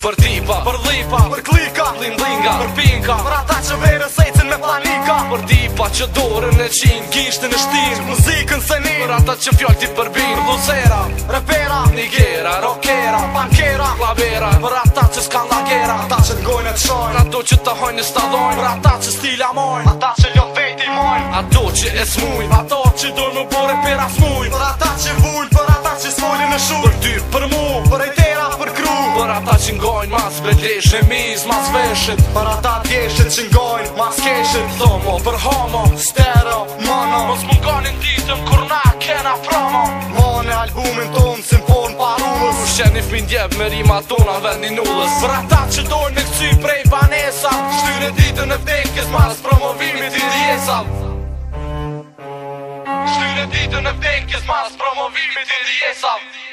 Për tipa, për lipa, për klika, për lindlinga, për pinka, për ata që vejrë në me planika Për tipa që dorën e qinë, gishtën e shtinë, që muzikën se një Për ata që fjallë ti përbinë, për luzera, repera, nigera, rokera, pankera, klavera Për ata që s'kan lagera, ata që t'gojnë e të shojnë, ato që të hojnë e stadojnë Për ata që stila mojnë, ata që ljot veti mojnë, ato që e smujnë, ato që dojnë më bore që ngojnë mas vredesh në miz mas veshit Për ata tjeshtet që ngojnë mas keshit Thomo për homo, stero, mono Mos mungonin ditëm kur na kena promo Mone albumin tonë si mponë parullës Shqeni fmi ndjeb me rima tona vend një nullës Për ata që dojnë me kësy prej banesa Shtyre ditën e vdekjes mas promovimit i rjesat Shtyre ditën e vdekjes mas promovimit i rjesat